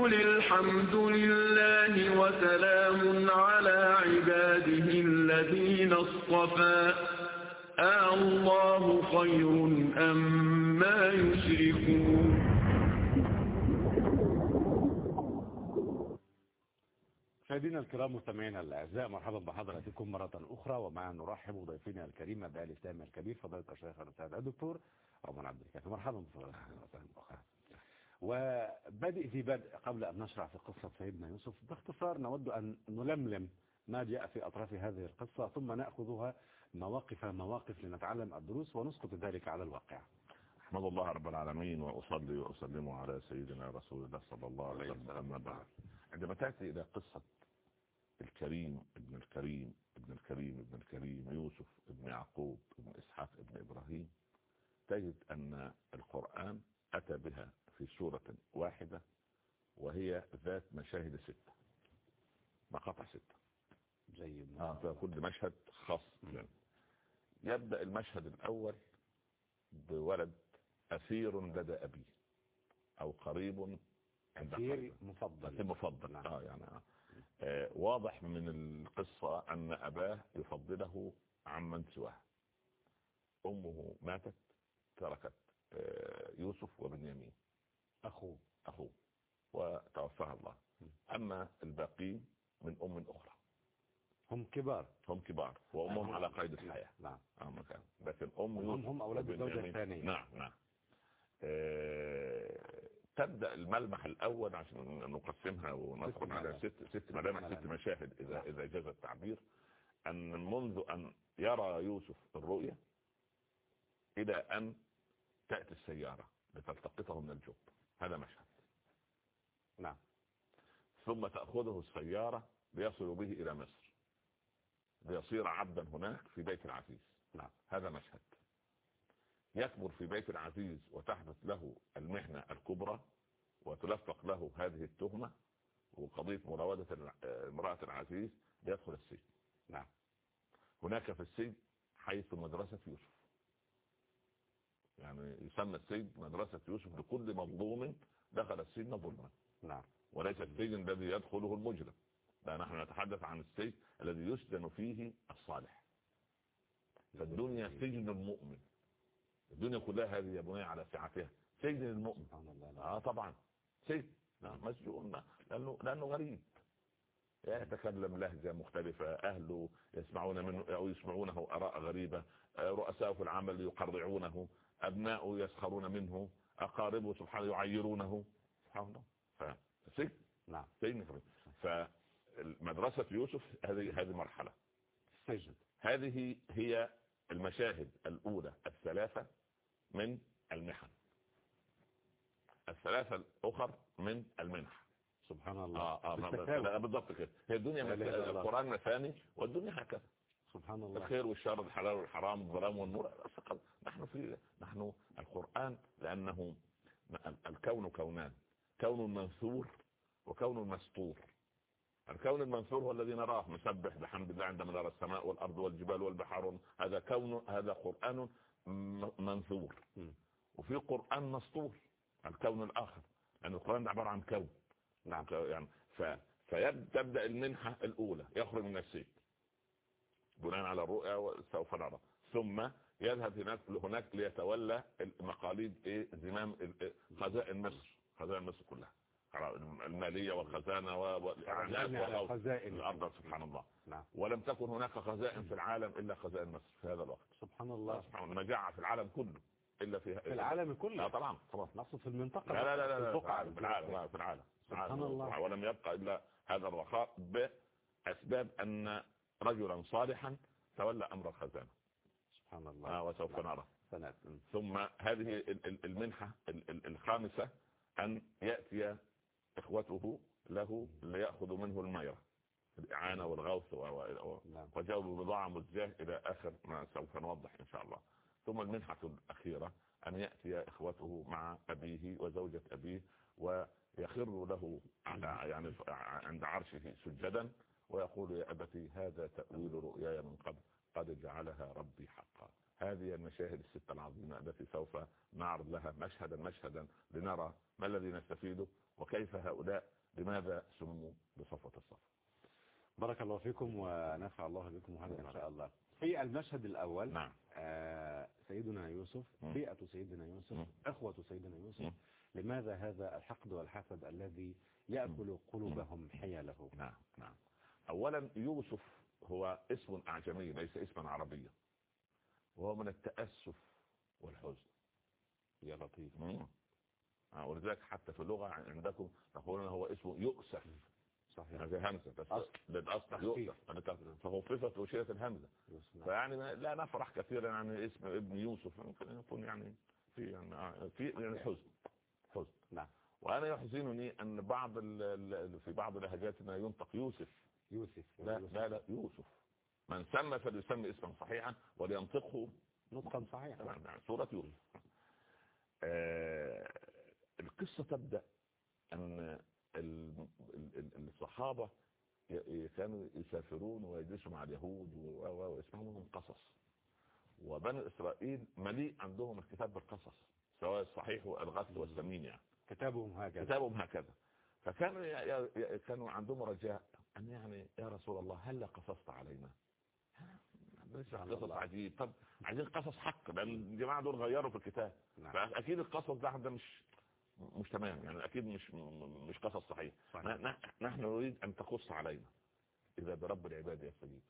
قل الحمد لله وسلام على عباده الذين اصطفى الله خير أم ما يشركون مشاهدينا الكرام مستمعينا الأعزاء مرحبا بحضراتكم مرة أخرى ومع نرحب بضيفنا الكريم ابا الاسلام الكبير فضيلة الشيخ الأستاذ الدكتور عمر عبد الكافي. مرحبا بفضيلتك أخرى وبدء في بدء قبل أن نشرع في قصة سيدنا يوسف. باختصار نود أن نلملم ما جاء في أطراف هذه القصة ثم نأخذها مواقف مواقف لنتعلم الدروس ونسقط ذلك على الواقع. أحمد الله رب العالمين وأصلي وأسلم على سيدنا رسول الله صلى الله عليه وسلم. أما بعد عندما تأتي إلى قصة الكريم ابن الكريم ابن الكريم ابن الكريم يوسف ابن يعقوب ابن إسحاق ابن إبراهيم تجد أن القرآن أتى بها في سورة واحدة وهي ذات مشاهد ستة. مقاطع ستة. جيد آه كل مشهد خاص يعني. يبدأ المشهد الأول بولد أثير لدى أبيه أو قريب عند أثير مفضل. أثير مفضل. نعم. آه يعني آه. آه واضح من القصة أن أباه يفضله عمن سواه. أمه ماتت تركت آه يوسف وبنيامين. أخوه أخوه وتوفاها الله. أما الباقين من أم أخرى. هم كبار. هم كبار وأمهم على قيد الحياة. نعم. آه كان لكن أم يوسف هم أولاد الزوجة الثانية. نعم نعم. آه تبدأ الملمح الأول عشان نقسمها ونصبر على ست ست ملامح ست مشاهد إذا إذا جاز التعبير. أن منذ أن يرى يوسف الرؤية إلى أن تأتي السيارة لتلتقطه من الجب. هذا مشهد. نعم. ثم تأخذه السيارة ليصل به إلى مصر. ليصير عبدا هناك في بيت العزيز. نعم. هذا مشهد. يكبر في بيت العزيز وتحدث له المحنة الكبرى وتلفق له هذه التهمة وقضية مراودة امرأة العزيز ليدخل السجن. نعم. هناك في السجن حيث مدرسة يوسف. يعني يسمى السجن مدرسة يوسف لكل مظلوم دخل السجن ظلما. نعم. وليس السجن الذي يدخله المجرم لا نحن نتحدث عن السجن الذي يسجن فيه الصالح. فالدنيا سجن المؤمن. الدنيا كلها هذه يا بني على سعتها. سجن المؤمن. آه طبعا. سجن. نعم. مسجون. لأنه لأنه غريب. يتكلم لهجة مختلفة أهله يسمعون منه أو يسمعونه آراء غريبة رؤساء في العمل يقرعونه أبناء يسخرون منه أقاربه سبحانه يعيرونه. سبحان الله. فسجن نعم. سجن فمدرسة يوسف هذه هذه مرحلة. السجن هذه هي المشاهد الأولى الثلاثة من المحن الثلاثة الأخر من المنح سبحان الله. آه آه بالضبط كده. هي الدنيا القرآن مثاني والدنيا هكذا. سبحان الله. الخير والشر الحلال والحرام الظلام والنور. نحن في نحن القرآن لأنه الكون كونان. كون منثور وكون مسطور. الكون المنثور هو الذي نراه مسبح بحمد الله عندما نرى السماء والأرض والجبال والبحار. هذا كون هذا قرآن منثور. وفي قرآن مسطور الكون الآخر. لأن القرآن عبارة عن كون. نعم يعني ف... فيبدأ المنحة الأولى يخرج من السجن. بناء على الرؤيا سوف نرى. ثم يذهب هناك هناك ليتولى مقاليد إيه زمام خزائن مصر. خزائن مصر كلها. المالية والخزانة والخزائن. الأرض سبحان الله. نعم. ولم تكن هناك خزائن في العالم إلا خزائن مصر في هذا الوقت. سبحان الله. سبحان الله. مجاعة في العالم كله إلا في في العالم كله. لا طبعا طبعا. نقصد في المنطقة. لا لا لا, لا, لا العالم في العالم في العالم. سبحان الله. ولم يبقى إلا هذا الرخاء بأسباب أن رجلا صالحا تولى أمر الخزانة. سبحان الله. آه وسوف نرى. ثم هذه المنحة الخامسة أن يأتي إخوته له ليأخذوا منه الميرة. الإعانة والغوث وجاءوا ببضاعة مزجاة إلى آخر ما سوف نوضح إن شاء الله. ثم المنحة الأخيرة أن يأتي إخوته مع أبيه وزوجة أبيه ويخر له على يعني عند عرشه سجدا ويقول يا أبتي هذا تأويل رؤياي من قبل قد جعلها ربي حقا. هذه المشاهد الستة العظيمة التي سوف نعرض لها مشهدا مشهدا لنرى ما الذي نستفيده وكيف هؤلاء لماذا سموا بصفوة الصف. بارك الله فيكم ونفع الله بكم هذا إن شاء الله. في المشهد الأول نعم. آه سيدنا يوسف. بيئة سيدنا يوسف. أخوة سيدنا يوسف. لماذا هذا الحقد والحسد الذي يأكل قلوبهم حيله نعم نعم. أولا يوسف هو اسم أعجمي ليس اسما عربيا. وهو من التأسف والحزن. يا لطيف. آه، ولذلك حتى في اللغة عندكم تقولون هو اسمه يؤسف. صحيح. زي همزة بس. أصل. للأصل. يؤسف. فخففت وشيلت الهمزة. فيعني لا نفرح كثيرا يعني اسم ابن يوسف. ممكن يكون يعني في يعني آه، في يعني حزن. حزن نعم. وأنا يحزنني أن بعض في بعض لهجاتنا ينطق يوسف. يوسف لا يوسف. لا لا يوسف. من سمى فليسمي اسما صحيحا ولينطقه نطقا صحيحا. تمام يعني سورة يوسف. آه القصة تبدأ أن ال- ال- ال- الصحابة كانوا يسافرون ويجلسوا مع اليهود و- و- ويسمعون قصص وبني إسرائيل مليء عندهم الكتاب بالقصص. سواء الصحيح والغث والسمين يعني. كتابهم هكذا. كتابهم هكذا. ي- كانوا عندهم رجاء أن يعني يا رسول الله هل قصصت علينا؟ سبحان قصص. عجيب. طب عايزين قصص حق لأن الجماعة دول غيروا في الكتاب. نعم. فاكيد القصص ده ده مش مش تمام يعني أكيد مش مش قصص صحيح. صحيح. نحن نريد أن تقص علينا. إذا برب العباد يستجيب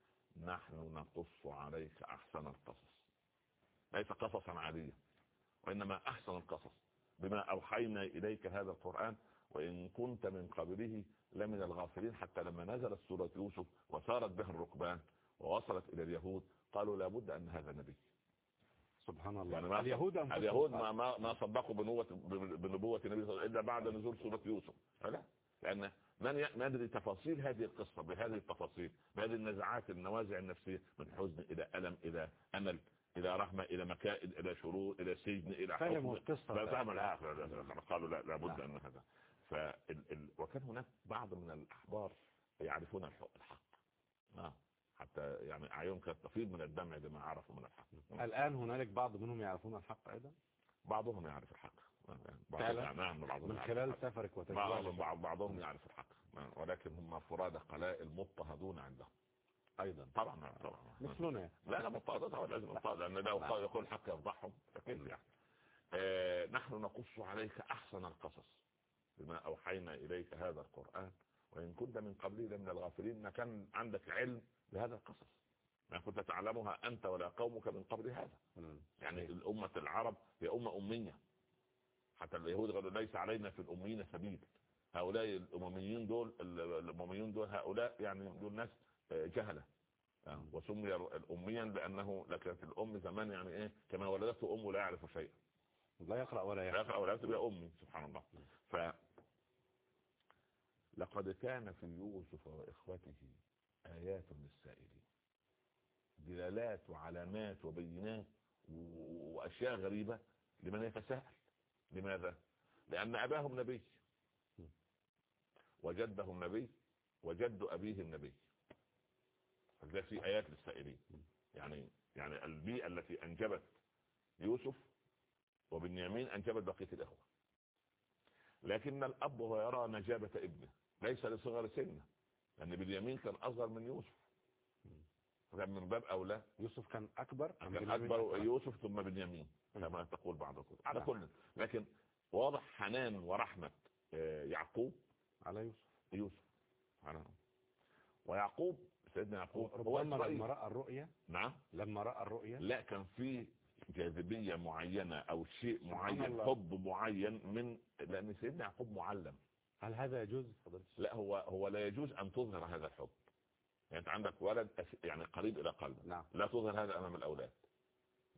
نحن نقص عليك أحسن القصص. ليس قصصا عاديا وإنما أحسن القصص. بما أوحينا إليك هذا القرآن وإن كنت من قبله لمن الغافلين حتى لما نزلت سورة يوسف وسارت به الركبان ووصلت إلى اليهود قالوا لابد أن هذا نبي. سبحان الله. يعني ما اليهود اليهود ما. ما, ما صدقوا بنبوة بنبوة النبي صلى الله عليه وسلم إلا بعد نزول سورة يوسف. لا لأن من ي- ندري تفاصيل هذه القصة بهذه التفاصيل بهذه النزعات النوازع النفسية من حزن إلى ألم إلى أمل. إلى رحمة إلى مكائد إلى شرور إلى سجن إلى فهموا حكم. القصة. فهم الآخر قالوا لا لابد نعم. أن هذا فال... ال... وكان هناك بعض من الأحبار يعرفون الحق آه. حتى يعني أعينهم كانت تفيض من الدمع لما عرفوا من الحق الآن هنالك بعض منهم يعرفون الحق أيضا بعضهم يعرف الحق فعلا؟ بعضهم نعم بعضهم من خلال. سفرك بعضهم وتجوالك بعض بعضهم يعرف الحق نعم، ولكن هم فرادى قلائل مضطهدون عندهم أيضا طبعا نعم، طبعا مثلنا لا لا مضطهدات هو لازم مضطهد لأن نعم. قال يقول الحق يفضحهم أكيد يعني. آه نحن نقص عليك أحسن القصص بما أوحينا إليك هذا القرآن وإن كنت من قبله لمن الغافلين ما كان عندك علم بهذا القصص. ما كنت تعلمها أنت ولا قومك من قبل هذا. يعني الأمة العرب هي أمة أمية. حتى اليهود قالوا ليس علينا في الأميين سبيل. هؤلاء الأمميين دول الأمميين دول هؤلاء يعني دول ناس جهلة. آه، وسمي الأميا لأنه لكانت الأم زمان يعني إيه كما ولدته أمه لا يعرف شيئا. لا يقرأ ولا لا يحفظ يقرأ ولا يكتب يا أمي سبحان الله. ف لقد كان في يوسف وإخوته آيات للسائلين. دلالات وعلامات وبينات وأشياء غريبة لمن يتساءل. لماذا؟ لأن أباهم نبي. وجدهم نبي وجد أبيه النبي فده في آيات للسائلين. يعني يعني البيئة التي أنجبت يوسف وبنيامين أنجبت بقية الأخوة. لكن الأب هو يرى نجابة ابنه ليس لصغر سنه لأن بنيامين كان أصغر من يوسف. فكان من باب أولى. يوسف كان أكبر كان أكبر يوسف ثم بنيامين كما تقول بعض الكتب. على نعم. كل لكن واضح حنان ورحمة آه، يعقوب على يوسف. يوسف. حنان. ويعقوب سيدنا يعقوب هو ربما لما رأى الرؤية نعم. لما رأى الرؤية. لا كان في جاذبية معينة أو شيء معين. حب معين من لأن سيدنا يعقوب معلم. هل هذا يجوز؟ لا هو هو لا يجوز أن تظهر هذا الحب. يعني أنت عندك ولد يعني قريب إلى قلبك. نعم. لا تظهر هذا أمام الأولاد.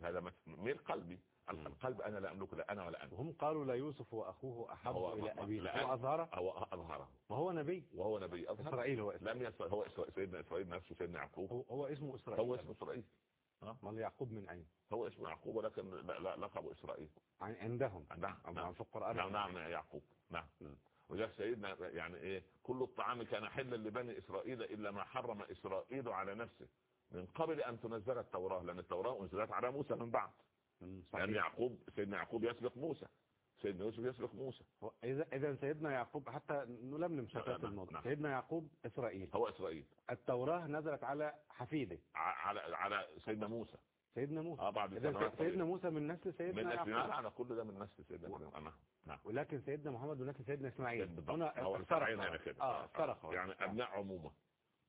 هذا ميل قلبي. القلب أنا لا املكه لا أنا ولا أنت. وهم قالوا لا يوسف وأخوه أحب إلى أبيه. هو أظهره؟ هو أظهره. وهو نبي. وهو نبي. أظهر. إسرائيل هو إسرائيل. لم يسر هو إسرائيل. سيدنا إسرائيل نفسه سيدنا يعقوب. هو, هو اسمه إسرائيل. هو اسمه إسرائيل. مال يعقوب من أين؟ هو اسمه يعقوب ولكن لا لا لقب إسرائيل. عن- عندهم. نعم نعم. في القرآن نعم نعم يعقوب. نعم. وذلك سيدنا يعني إيه كل الطعام كان حلا لبني إسرائيل إلا ما حرم إسرائيل على نفسه. من قبل أن تنزل التوراة لأن التوراة أنزلت على موسى من بعد. صحيح. يعقوب سيدنا يعقوب يسبق موسى. سيدنا يوسف يسلك موسى. إذا إذا سيدنا يعقوب حتى نلملم شتات نعم، الموضوع نعم. سيدنا يعقوب إسرائيل هو إسرائيل التوراة نزلت على حفيده. على على سيدنا موسى. سيدنا موسى. آه بعد سيدنا موسى من نسل من سيدنا نسل يعقوب. على كل ده من نسل سيدنا إبراهيم. نعم. نعم. ولكن سيدنا محمد من نسل سيدنا إسماعيل. بالضبط. هنا هو هنا كده. آه افترق يعني أبناء عمومة.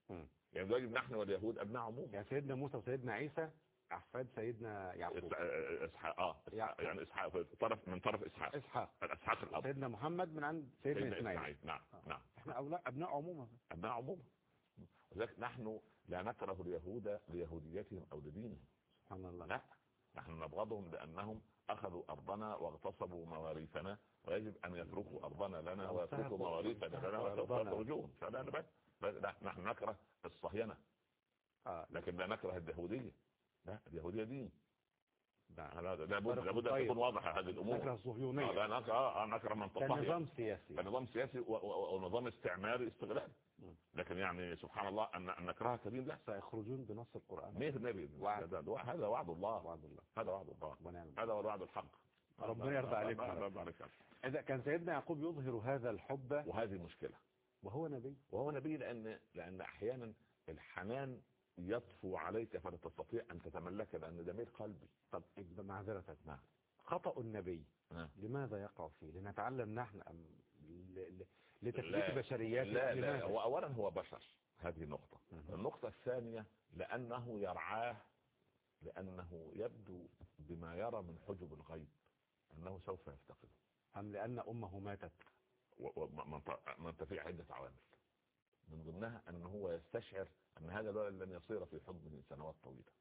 مم. يعني دلوقتي نحن واليهود أبناء عمومة. يعني سيدنا موسى وسيدنا عيسى أحفاد سيدنا يعقوب. إسحاق آه إسحاق. يعني إسحاق في طرف من طرف إسحاق. إسحاق. إسحاق الأب سيدنا محمد من عند سيدنا إسماعيل. نعم آه. نعم. إحنا أولا أبناء عموما. أبناء عمومة ولذلك نحن لا نكره اليهود ليهوديتهم أو لدينهم. سبحان الله. لا نحن نبغضهم لأنهم أخذوا أرضنا واغتصبوا مواريثنا ويجب أن يتركوا أرضنا لنا ويتركوا مواريثنا لنا وسوف يخرجون فلا نحن نكره الصهينة آه. لكن لا نكره اليهودية. لا اليهودية دين نعم. لا- لابد لابد طيب. تكون واضحة هذه نكره الأمور آه، لا نكره آه، نكره من تطهر. كنظام سياسي. كنظام سياسي ونظام استعماري استغلالي مم. لكن يعني سبحان الله أن أن نكرهها كدين لا. سيخرجون بنص القرآن. 100% وعد. ده- ده- هذا وعد الله. وعد الله. هذا وعد الله. هذا هو الوعد الحق. ربنا يرضى عليك. إذا كان سيدنا يعقوب يظهر هذا الحب وهذه مشكلة. وهو نبي. وهو نبي لأن لأن أحيانا الحنان يطفو عليك فلا تستطيع أن تتملك لأن ميل قلبي. طب معذرة نعم خطأ النبي. نعم. لماذا يقع فيه؟ لنتعلم نحن أم بشريات لا لا؟ هو أولا هو بشر. هذه نقطة. النقطة الثانية لأنه يرعاه لأنه يبدو بما يرى من حجب الغيب أنه سوف يفتقده. أم لأن أمه ماتت؟ ومن عدة عوامل. من ضمنها أنه هو يستشعر أن هذا الولد لن يصير في حضنه سنوات طويلة.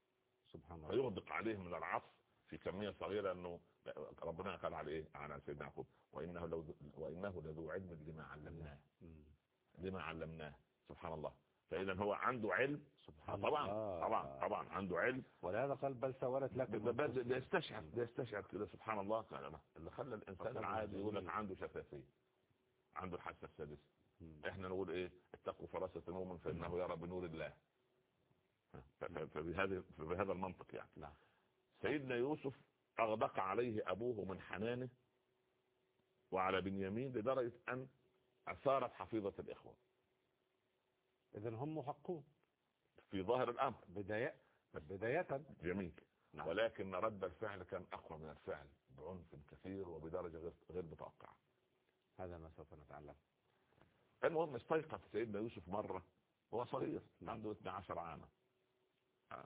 سبحان الله. فيغدق عليه من العطف في كمية صغيرة أنه ربنا قال على إيه على سيدنا يعقوب وإنه, لو وإنه لذو علم لما علمناه. لما علمناه. سبحان الله. فإذا هو عنده علم. سبحان طبعا الله. طبعا طبعا عنده علم. ولهذا قال بل سولت لكم ده- يستشعر ده يستشعر كده. سبحان الله. قال اللي خلى الإنسان العادي يقول لك. عنده شفافية عنده الحاسة السادسة. إحنا نقول إيه؟ اتقوا فراسة المؤمن فإنه يرى بنور الله. فبهذا فبهذا المنطق يعني. نعم. سيدنا يوسف أغدق عليه أبوه من حنانه وعلى بنيامين لدرجة أن أثارت حفيظة الإخوة. إذا هم محقون. في ظاهر الأمر. بداية بداية. جميل. نعم. ولكن رد الفعل كان أقوى من الفعل بعنف كثير وبدرجة غير غير متوقعة. هذا ما سوف نتعلم. المهم استيقظ سيدنا يوسف مرة هو صغير عنده 12 عاما.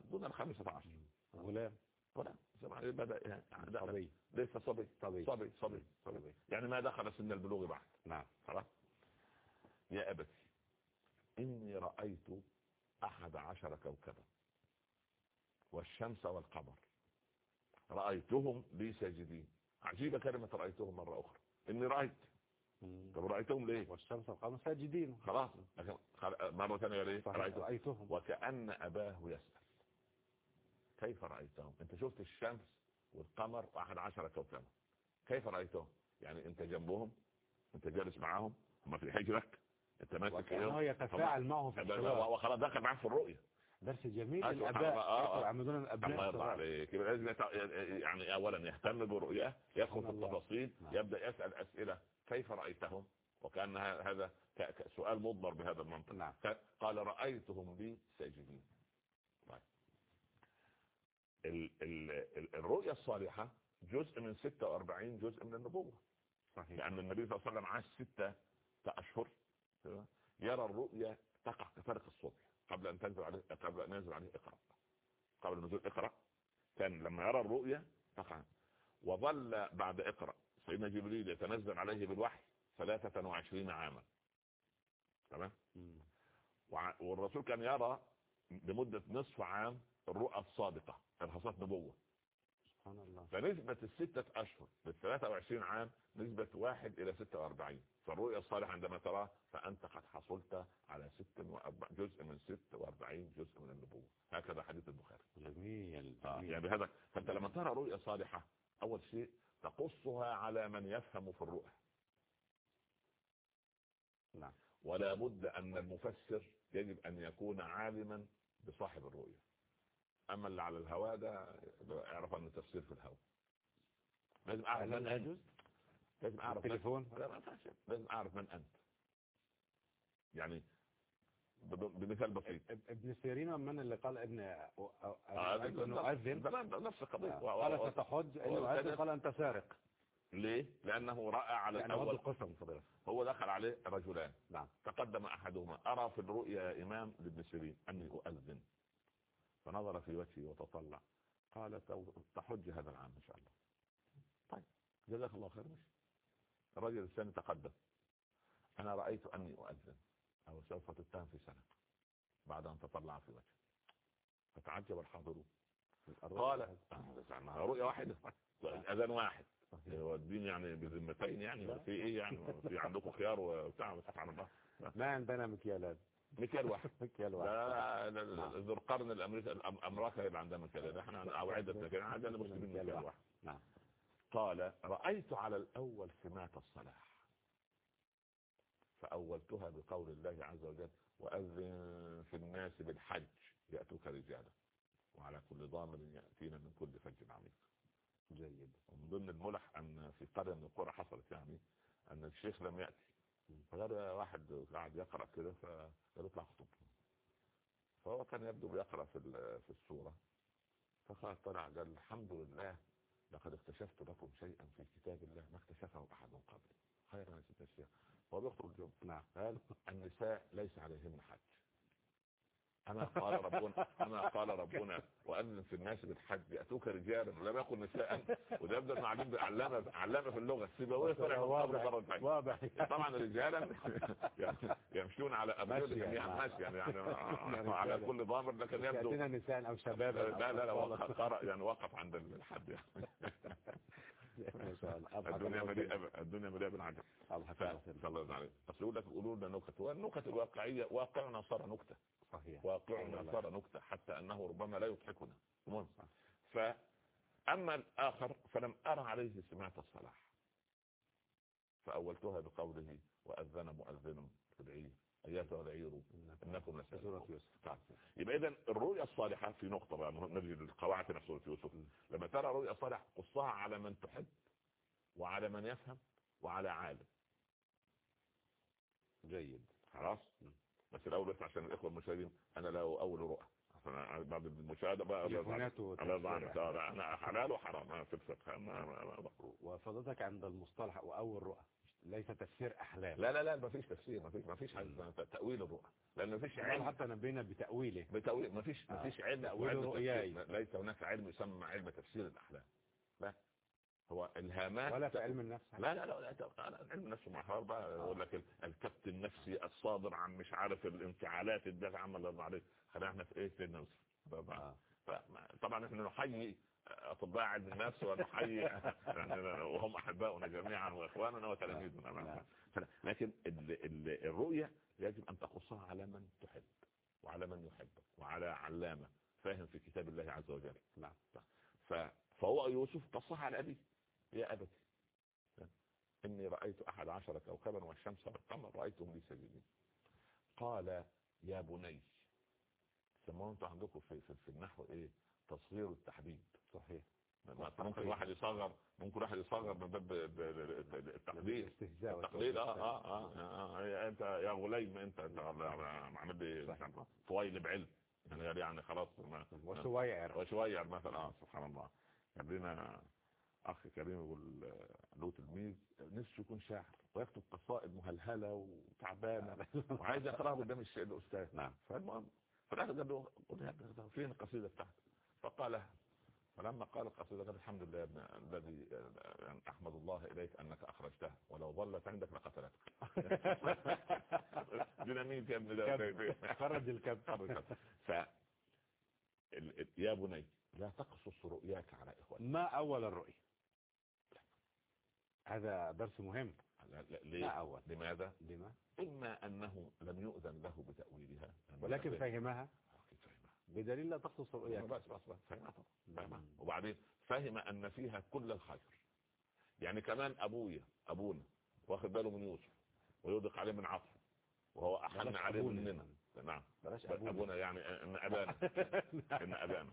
دون الخامسة عشر. غلام. ولا سمع بدأ يعني صبي ليس صبي. صبي صبي صبي. صبي يعني ما دخل سن البلوغ بعد. نعم. خلاص؟ يا أبتي إني رأيت أحد عشر كوكبا والشمس والقمر. رأيتهم لي ساجدين. عجيبة كلمة رأيتهم مرة أخرى. إني رأيت. طب رأيتهم ليه؟ والشمس والقمر ساجدين. خلاص. لكن مرة ثانية ليه؟ صحيح. رأيتهم. رأيتهم. وكأن أباه يسأل. كيف رأيتهم؟ أنت شفت الشمس والقمر واحد عشر كوكبا كيف رأيتهم؟ يعني أنت جنبهم؟ أنت جالس معاهم؟ هم في حجرك؟ أنت ماسك ايدهم يتفاعل معه في الحوار وخلاص دخل معاك في الرؤية. درس جميل آه، الله. آه، آه. يعملون الأبناء الله يرضى. عليك. يعني اولا يهتم برؤياه يدخل في. التفاصيل نعم. يبدأ يسأل أسئلة. كيف رأيتهم؟ وكأن هذا سؤال مضمر بهذا المنطق. نعم. قال رأيتهم لي ساجدين. طيب. ال ال ال الرؤية الصالحة جزء من 46 جزء من النبوة. صحيح. لأن النبي صلى الله عليه وسلم عاش ستة أشهر؟ يرى الرؤيا تقع كفرق الصبح قبل أن تنزل عليه قبل أن ينزل عليه إقرأ. قبل نزول إقرأ. كان لما يرى الرؤيا تقع. وظل بعد إقرأ. سيدنا جبريل يتنزل عليه بالوحي 23 عاما. تمام؟ والرسول كان يرى لمدة نصف عام الرؤى الصادقة ارهاصات نبوة. سبحان الله. فنسبة الستة أشهر للثلاثة وعشرين عام نسبة واحد إلى ستة وأربعين. فالرؤية الصالحة عندما تراه فأنت قد حصلت على ست وأربع جزء من ست وأربعين جزء من النبوة. هكذا حديث البخاري. جميل آه. يعني بهذا فأنت لما ترى رؤية صالحة أول شيء تقصها على من يفهم في الرؤى. نعم. ولا بد أن المفسر يجب أن يكون عالما بصاحب الرؤية. أما اللي على الهواء ده يعرف أن التفسير في الهواء. لازم أعرف من يجوز لازم أعرف من- التليفون؟ لازم أعرف من أنت. يعني بمثال بسيط. اب- ابن سيرين من اللي قال إن آه، أن أؤذن زمان نفس القضية. قال ستحج أن أؤذن قال أنت سارق. ليه؟ لأنه رأى على يعني القسم فضيلة هو دخل عليه رجلان. نعم. تقدم أحدهما. أرى في الرؤيا يا إمام لابن سيرين أني أؤذن. فنظر في وجهي وتطلع. قال تحج هذا العام إن شاء الله. طيب. جزاك الله خير. مش الرجل الثاني تقدم. أنا رأيت أني أؤذن. أو سوف تتهم في سنة بعد أن تطلع في وجهه فتعجب الحاضرون قال. آه، ما رؤيا واحدة الأذان واحد. هو الدين يعني بذمتين يعني في إيه يعني؟ في عندكم خيار وبتاع سبحان الله. ما عندنا مكيالات. مكيال واحد. مكيال واحد. لا لا لا ذو القرن الأمريكي الامريكا يبقى عندها مكيال إحنا اوعدت مكيال عندنا مسلمين مكيال واحد. نعم. قال رأيت على الأول سمات الصلاح فأولتها بقول الله عز وجل وأذن في الناس بالحج يأتوك رجالا وعلى كل ضامر ياتينا من كل فج عميق. جيد. ومن ضمن الملح أن في قرية من القرى حصلت يعني أن الشيخ لم يأتي. فقال واحد قاعد يقرأ كده فقال اطلع خطب فهو كان يبدو بيقرأ في في السورة. فقال طلع قال الحمد لله لقد اكتشفت لكم شيئا في كتاب الله ما اكتشفه أحد قبلي خيرا يا سيدنا الشيخ. هو بيخطب اليوم. نعم. قال النساء ليس عليهن حج. أما قال ربنا أما قال ربنا وأذن في الناس بالحج يأتوك رجالا ولم يقل نساء وده يبدو أنه علم علامة علامة في اللغة السيبويه طلع واضح. واضح طبعا رجالا يمشون على ماشي يعني. ماشي يعني, يعني يعني على رجالة. كل ضامر لكن يبدو. نساء أو شباب. لا لا لا قرأ يعني وقف عند الحد. يعني ما شاء الله. أضحك الدنيا مليئة الدنيا مليئة بالعجب. الله الله عليه بس يقول لك يقولون لنا نكت والنكت الواقعية واقعنا صار نكتة. صحيح. واقعنا صار نكتة. حتى أنه ربما لا يضحكنا. المهم. فأما الآخر فلم أرى عليه سماعة الصلاح. فأولتها بقوله وأذن مؤذن تدعيه. أياتها العير إنكم سورة لسابقون يوسف. طيب. يبقى إذا الرؤيا الصالحة في نقطة بقى نرجع للقواعد في سورة يوسف. لما ترى رؤيا صالحة قصها على من تحب وعلى من يفهم وعلى عالم. جيد. خلاص؟ بس الأول بس عشان الإخوة المشاهدين أنا لا اول رؤى. أنا بعد المشاهدة بقى لا، أنا حلال وحرام. أنا في الفقه وفضلتك عند المصطلح وأول رؤى. ليس تفسير أحلام. لا لا لا ما فيش تفسير ما فيش ما فيش تأويل الرؤى. لأن ما فيش علم. حتى نبينا بتأويله. بتأويل ما فيش ما فيش علم تأويل علم رؤياي. ليس هناك علم يسمى علم تفسير الأحلام. لا. هو الهامات ولا في علم النفس لا لا لا, لا, علم النفس محور بقى. يقول لك ال- الكبت النفسي الصادر عن مش عارف الانفعالات الدافعه عما الله عليه خلينا إحنا في إيه يوسف طبعا آه. طبعا إحنا نحيي أطباء علم النفس ونحيي يعني وهم أحباؤنا جميعا وإخواننا وتلاميذنا. لكن ال- ال- الرؤية يجب أن تقصها على من تحب وعلى من يحبك وعلى علامة فاهم في كتاب الله عز وجل. نعم. فهو يوسف قصها على أبيه. يا أبتي إني رأيت أحد عشر كوكبا والشمس والقمر رأيتهم لي ساجدين قال يا بني سموه أنتوا عندكم في, في, في النحو إيه؟ تصغير التحديد صحيح. ممكن واحد يصغر ممكن واحد يصغر من باب التقدير الاستهزاء التقليد آه آه آه, آه, آه أنت يا غليم أنت أنت عامل لي طويل بعلم. يعني يعني خلاص ما- وسويعر وشوية مثلا آه سبحان الله. كان لنا أخ كريم يقول آه، له تلميذ نفسه يكون شاعر ويكتب قصائد مهلهلة وتعبانة وعايز يقراها قدام الأستاذ. نعم. فالمهم فالاخر قال له فين القصيدة بتاعتك؟ فقال فلما قال القصيده قال الحمد لله يا ابن الذي يعني أحمد الله إليك أنك اخرجتها ولو ظلت عندك لقتلتك ديناميت يا ابن ده؟ خرج الكب ف يا بني لا تقصص رؤياك على إخوانك. ما أول الرؤية؟ هذا درس مهم. لا- لا- ما ليه أول؟ لماذا؟ لما؟ إما أنه لم يؤذن له بتأويلها. ولكن فهمها. بدليل لا تخصص رؤياك بس بس بس فهمها وبعدين فهم أن فيها كل الخير يعني كمان أبويا أبونا واخد باله من يوسف ويضيق عليه من عطفه وهو أحن بلاش عليه أبونا. مننا. نعم. بلاش بل أبونا. أبونا يعني إن أبانا. إن أبانا.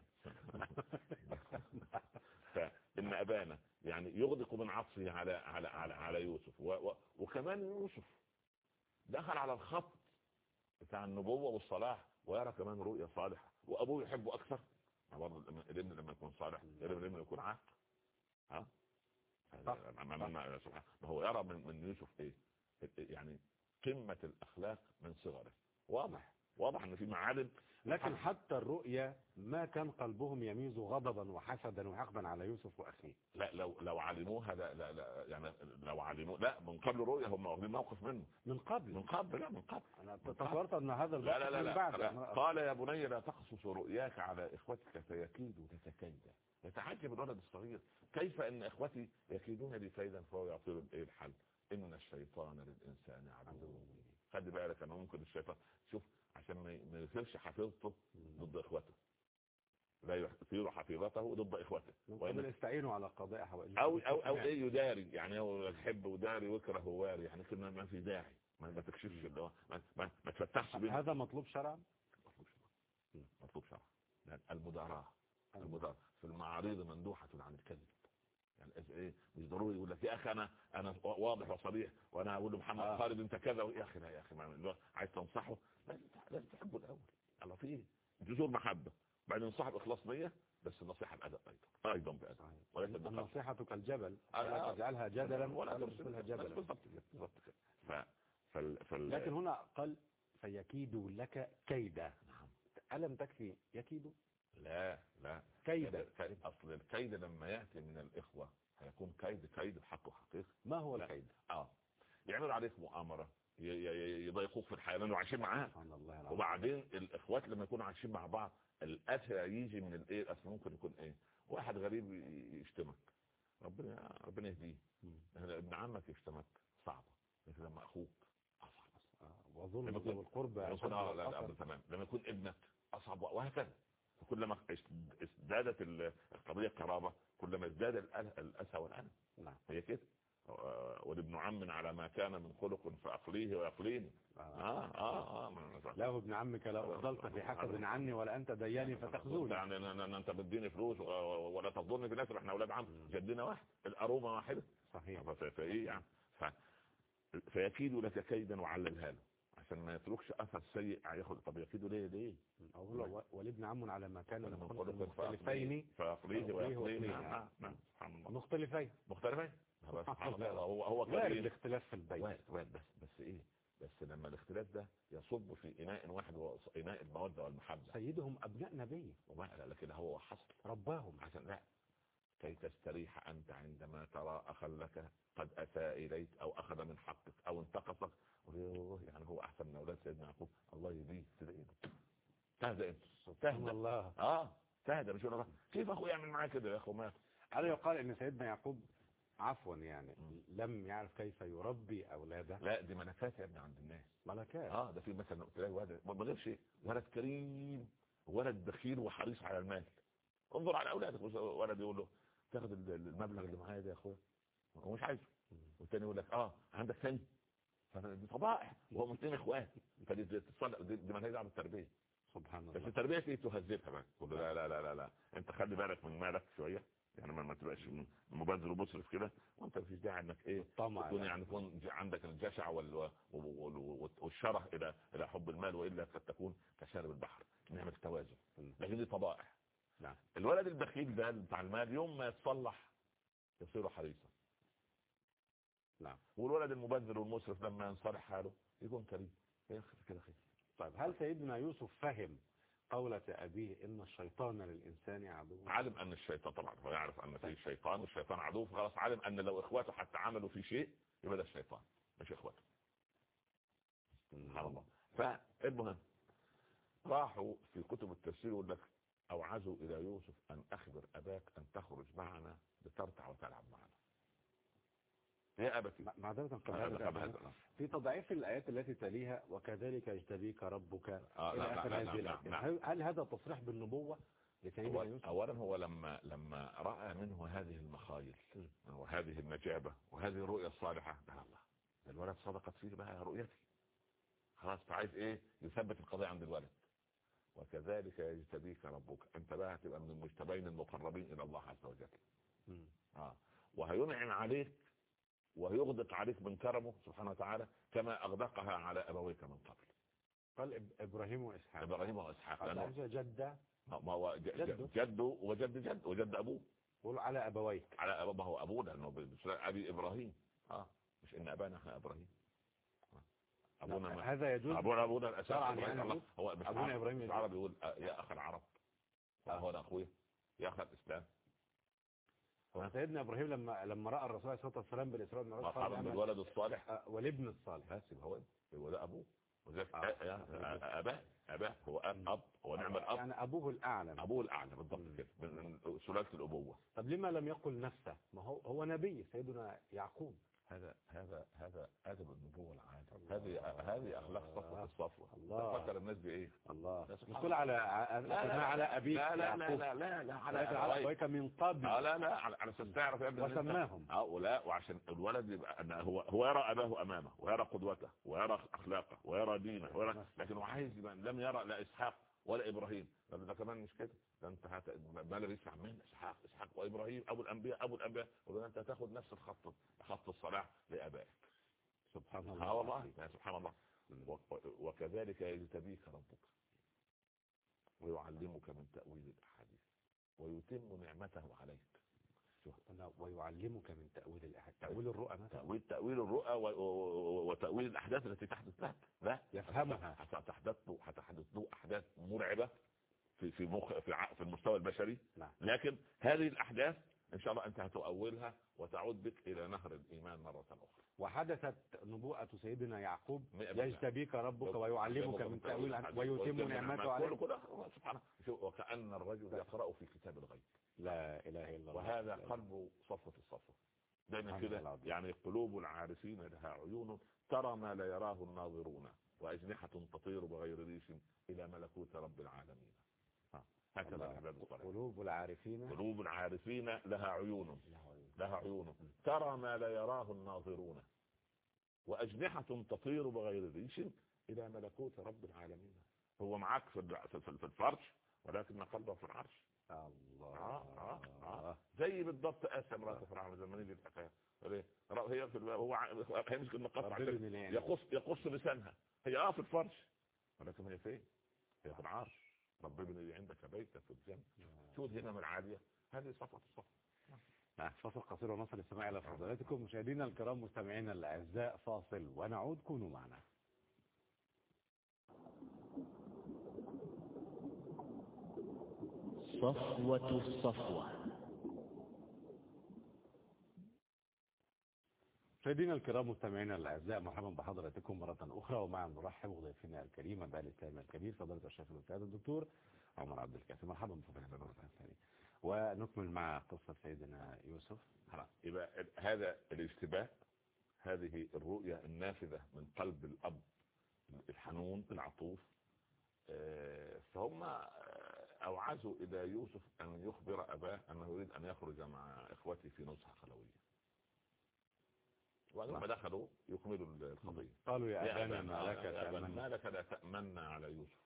فإن أبانا يعني يغدق من عطفه على على على, على يوسف. و و وكمان يوسف دخل على الخط بتاع النبوة والصلاح ويرى كمان رؤية صالحة. وأبوه يحبه برضه الابن لما يكون صالح الابن لما يكون عاق ها؟ ما هو يرى من, من يوسف إيه؟ يعني قمة الأخلاق من صغره. واضح. واضح ان في معالم لكن حتى الرؤيا ما كان قلبهم يميز غضبا وحسدا وحقدا على يوسف وأخيه. لا لو لو علموها لا لا, لا يعني لو علموه لا من قبل الرؤيا هم واخدين موقف منه. من قبل. من قبل لا من قبل. أنا تصورت أن هذا لا لا لا, لا, بعد. لا. قال يا بني لا تقصص رؤياك على إخوتك فيكيدوا لك كيدا يتعجب الولد الصغير. كيف إن إخوتي يكيدون لي كيدا فهو يعطيهم إيه الحل؟ إن الشيطان للإنسان عدو خلي بالك أنا ممكن الشيطان عشان ما يصيرش حفيظته ضد إخوته. لا يثير حفيظته ضد إخوته. وان يستعينوا على قضاء حوائج أو أو أو إيه يداري؟ يعني هو يحب وداري ويكره واري يعني كنا ما في داعي. ما تكشفش اللي هو ما, ما, ما تفتحش بيه هذا مطلوب شرعا؟ مطلوب شرعا. مطلوب شرعا. المداراة. المداراة. في المعارض مندوحة عن الكذب. يعني إيه مش ضروري يقول لك يا أخي أنا أنا واضح وصريح وأنا أقول له محمد آه. خالد أنت كذا يا أخي لا يا أخي عايز تنصحه لازم تحبه الأول. الله فيه جذور محبة. بعدين صاحب إخلاص نيه بس النصيحة بأدب أيضا. أيضا بأدب. ولكن النصيحه كالجبل ولا آه. تجعلها جدلا ولا ترسلها جبلا. بالضبط بالضبط كده. فال... فال... لكن هنا قال فيكيد لك كيدا. نعم. ألم تكفي يكيد؟ لا لا. كيدا. أصل الكيد لما يأتي من الإخوة هيكون كيد كيد بحق وحقيقه ما هو الكيد آه. يعملوا عليك مؤامرة. يضايقوك في الحياة لأنه عايشين معاه. وبعدين الإخوات لما يكونوا عايشين مع بعض الاثر يجي من الايه الاثر ممكن يكون إيه؟ واحد غريب يشتمك. ربنا ربنا يهديه. ابن عمك يشتمك. صعبة. لكن لما أخوك. أصعب آه، وظلم القرب لا تمام. لما يكون ابنك أصعب وهكذا. كلما ازدادت القضية كرامه كلما ازداد الأسى والعنف نعم. هي كده. وابن عم على ما كان من خلق فأقليه ويقليني. آه. آه آه, آه له ابن عمك لو أفضلت في حسد عني ولا أنت دياني فتخزوني يعني أنت بتديني فلوس ولا تفضلني في إحنا أولاد عم. جدنا واحد الأرومة واحدة. صحيح. فإيه يعني فيكيد لك كيدا وعللها له. عشان ما يتركش اثر سيء ياخد. طب يكيده ليه؟ ليه؟ ولابن عم على ما كان من خلق مختلفين. فأقليه ويقليه نعم سبحان الله. مختلفين. مختلفين؟ سبحان الله هو هو كان الاختلاف في البيت. وارد وارد بس بس إيه؟ بس لما الاختلاف ده يصب في إناء واحد واناء المودة والمحبة. سيدهم أبناء نبي. لكن هو حصل. رباهم. عشان لا. كي تستريح أنت عندما ترى أخا لك قد اساء إليك أو أخذ من حقك أو انتقصك. يعني هو أحسن من أولاد سيدنا يعقوب. الله يهديه تهدى انت تهدى الله. آه تهدى مش كيف اخو يعمل معايا كده يا أخو؟ مات هل يقال إن سيدنا يعقوب عفوا يعني لم يعرف كيف يربي أولاده. لا دي ملكات يا ابني عند الناس. ملكات. آه ده في مثلا تلاقي ولد ما غير شيء ولد كريم ولد بخيل وحريص على المال. انظر على اولادك ولد يقول له تاخد المبلغ اللي معايا ده يا أخويا. هو مش عايزه. والتاني يقول لك آه عندك ثاني فدي طبائع وهم اثنين اخوات فدي تتصدق دي, دي مالهاش دعوة بالتربية. سبحان الله. بس التربية دي تهذبها بقى. لا لا لا لا لا. انت خلي بالك من مالك شوية. يعني ما, ما تبقاش مبذر ومسرف كده وانت مفيش داعي انك إيه طمع تكون يعني. يكون عندك الجشع وال... والشره إلى إلى حب المال وإلا قد تكون كشارب البحر. نعمة التوازن. لكن دي طبائع. نعم. الولد البخيل ده بتاع المال يوم ما يتصلح يصير حريصا نعم. والولد المبذر والمسرف لما ينصلح حاله يكون كريم. ياخذ كده خير. طيب. هل سيدنا يوسف فهم قولة أبيه إن الشيطان للإنسان عدو. علم أن الشيطان طبعا هو يعرف أن في شيطان والشيطان عدو فخلاص علم أن لو إخواته حتى عملوا في شيء يبقى ده الشيطان مش إخواته. سبحان الله. فالمهم راحوا في كتب التفسير يقول لك أوعزوا إلى يوسف أن أخبر أباك أن تخرج معنا لترتع وتلعب معنا. يا أبتي معذرة في تضعيف الآيات التي تليها وكذلك يجتبيك ربك آه إلى آخر هذه نعم هل هذا تصريح بالنبوة لسيدنا يوسف أولا هو لما لما رأى منه هذه المخايل وهذه النجابة وهذه الرؤية الصالحة قال الله. الولد صدقت فيه بقى رؤيتي. خلاص فعايز إيه؟ يثبت القضية عند الولد. وكذلك يجتبيك ربك. أنت بقى هتبقى من المجتبين المقربين إلى الله عز وجل. آه. وهينعم عليك ويغدق عليك من كرمه سبحانه وتعالى كما أغدقها على أبويك من قبل. قال إب- إبراهيم وإسحاق. إبراهيم وإسحاق. قال جده ما هو جده. ج- جده وجد جد وجد أبوه. قول على أبويك. على ما هو أبوه لأنه أبي إبراهيم. آه. مش إن أبانا إحنا إبراهيم. آه. أبونا ما هذا يجوز أبونا أبونا الأساس إبراهيم. يعني الله. هو أبونا إبراهيم. عربي يقول آه، يا أخ العرب. هو أنا أخويا. يا أخ الإسلام. هو سيدنا إبراهيم لما لما رأى الرسول عليه الصلاة والسلام بالإسراء والمعراج قال بالولد الصالح؟ آه، والابن الصالح. بس هو هو ده أبوه. وذلك آه. آه، أباه أباه هو أب هو نعم الأب. يعني أبوه الاعلم أبوه الأعلى بالضبط. كده من سلالة الأبوة. طب لما لم يقل نفسه؟ ما هو هو نبي سيدنا يعقوب. هذا هذا هذا أدب النبوة العادي الله. هذه هذه أخلاق صفوة الصفوة. الله. فكر الناس بإيه؟ الله. لا، سبحان نقول على على أبيك لا لا لا لا لا, لا على أبويك. ابويك من قبل. آه لا لا على على أساس تعرف يا ابني وسماهم آه ولا وعشان الولد يبقى هو هو يرى أباه امامه ويرى قدوته ويرى أخلاقه ويرى دينه ويرى لكن هو عايز لم يرى لا إسحاق. ولا إبراهيم. ده, ده كمان مش كده. ده أنت هت... ما الذي يسمع من إسحاق إسحاق وإبراهيم أبو الأنبياء أبو الأنبياء. وده أنت هتاخد نفس الخط خط الصلاح لآبائك. سبحان الله. آه والله سبحان الله. و- وكذلك يجتبيك ربك. ويعلمك من تأويل الأحاديث. ويتم نعمته عليك. ويعلمك من تأويل الأحد تأويل الرؤى مثلا تأويل تأويل الرؤى وتأويل الأحداث التي تحدث لك لا يفهمها. هتحدث له هتحدث له أحداث مرعبة في في مخ في ع- في المستوى البشري نعم لكن هذه الأحداث إن شاء الله أنت هتؤولها وتعود بك إلى نهر الإيمان مرة أخرى وحدثت نبوءة سيدنا يعقوب. يجتبيك ربك ويعلمك من تأويل ويتم نعمته عليك وكأن الرجل يقرأ في كتاب الغيب لا إله إلا الله وهذا قلب صفوة الصفوة. دايما كده. يعني قلوب العارفين لها عيون ترى ما لا يراه الناظرون وأجنحة تطير بغير ريش إلى ملكوت رب العالمين. ها، هكذا الله. العباد الصالحين. قلوب العارفين. قلوب العارفين لها عيون. لها عيون. ترى ما لا يراه الناظرون وأجنحة تطير بغير ريش إلى ملكوت رب العالمين. هو معك في الفرش ولكن قلبه في العرش. الله. آه آه آه. زي بالضبط اسيا مرات فرعون زي ما نيجي الحكاية؟ هي في هو هي مش ربنا من. يقص يقص لسانها. هي آه في الفرش ولكن هي فين؟ هي في العرش. رب ابن لي عندك بيتا في الجنة. شو الهمم العالية. هذه صفوه الصف آه، فاصل قصير ونصل الاستماع إلى فضلاتكم مشاهدينا الكرام مستمعينا الأعزاء فاصل ونعود كونوا معنا. صفوة الصفوة مشاهدينا الكرام مستمعينا الأعزاء مرحبا بحضراتكم مرة أخرى ومع نرحب بضيفنا الكريم الباقي الاسلامي الكبير فضيلة الشيخ الأستاذ الدكتور عمر عبد الكافي مرحبا بفضيلتك مره ثانية ونكمل مع قصة سيدنا يوسف. خلاص يبقى هذا الاشتباه هذه الرؤية النافذة من قلب الأب الحنون العطوف آه، فهم أوعزوا إلى يوسف أن يخبر أباه أنه يريد أن يخرج مع إخوته في نزهة خلوية. وعندما دخلوا يكملوا القضية. قالوا يا أبانا ما لك يا أبانا تأمن ما لك لا تأمن على يوسف.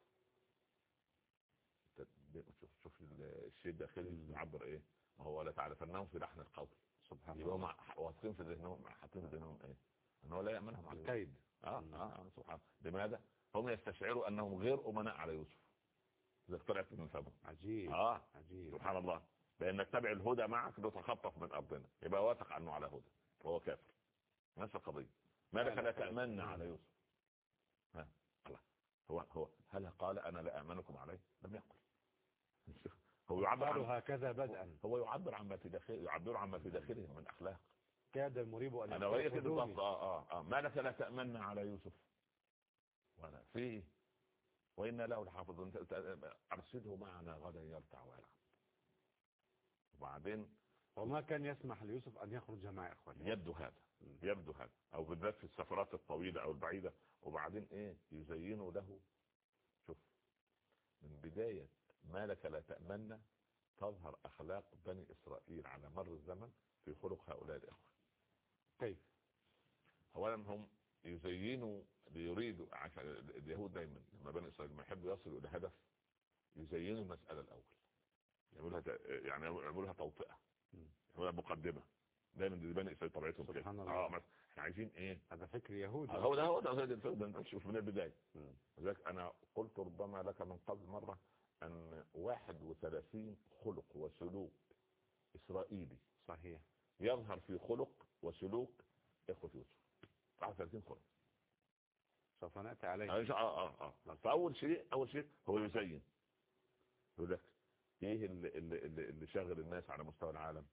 شوف شوف الشيء الداخلي يعبر إيه؟ ما هو لا تعرفنهم في لحن القول. سبحان يبقى الله. واثقين في ذهنهم حاطين في ذهنهم إيه؟ انه لا يأمنهم على يوسف. الكيد آه آه آه، سبحان لماذا؟ هم يستشعروا أنهم غير أمناء على يوسف. إذا طلعت من فمهم عجيب آه. عجيب. سبحان الله. لأنك تبع الهدى معك لتخطف من أرضنا. يبقى واثق انه على هدى. وهو كافر. نفس القضية. ما لك لا تامن على يوسف؟ ها الله. هو هو. هل قال أنا لا امنكم عليه؟ لم يقل. هو يعبر هكذا بدءا. هو يعبر عما في داخله يعبر عما في داخلهم من أخلاق. كاد المريب أن أنا وهي كده يستأخذوني. بالضبط آه آه آه. ما لك لا تامن على يوسف؟ وأنا فيه. وأنا له لحافظ ارسله معنا غدا يرتع ويلعب. وبعدين وما كان يسمح ليوسف أن يخرج مع اخوته يبدو هذا يبدو هذا. أو بالذات في السفرات الطويلة أو البعيدة. وبعدين إيه؟ يزينوا له. شوف من بداية ما لك لا تأمن تظهر أخلاق بني إسرائيل على مر الزمن في خلق هؤلاء الإخوة. كيف اولا هم يزينوا ليريدوا عشان اليهود دايما لما بني إسرائيل لما يحبوا يصلوا إلى هدف يزينوا المسألة الأول. يعملوا ت- يعني يعملوا لها توطئة. مم. هو مقدمة. دايما دي بني إسرائيل طبيعتهم كده. سبحان الله. آه مثلا إحنا عايزين إيه؟ هذا فكر يهودي. هو ده هو ده ده انت تشوف من البداية. لذلك أنا قلت ربما لك من قبل مرة أن 31 خلق وسلوك إسرائيلي صحيح. يظهر في خلق وسلوك إخوة يوسف. 31 خلق سوف عليه. آه آه آه. فاول شيء أول شيء هو يزين. يقول لك إيه اللي, اللي, اللي, اللي شاغل الناس على مستوى العالم؟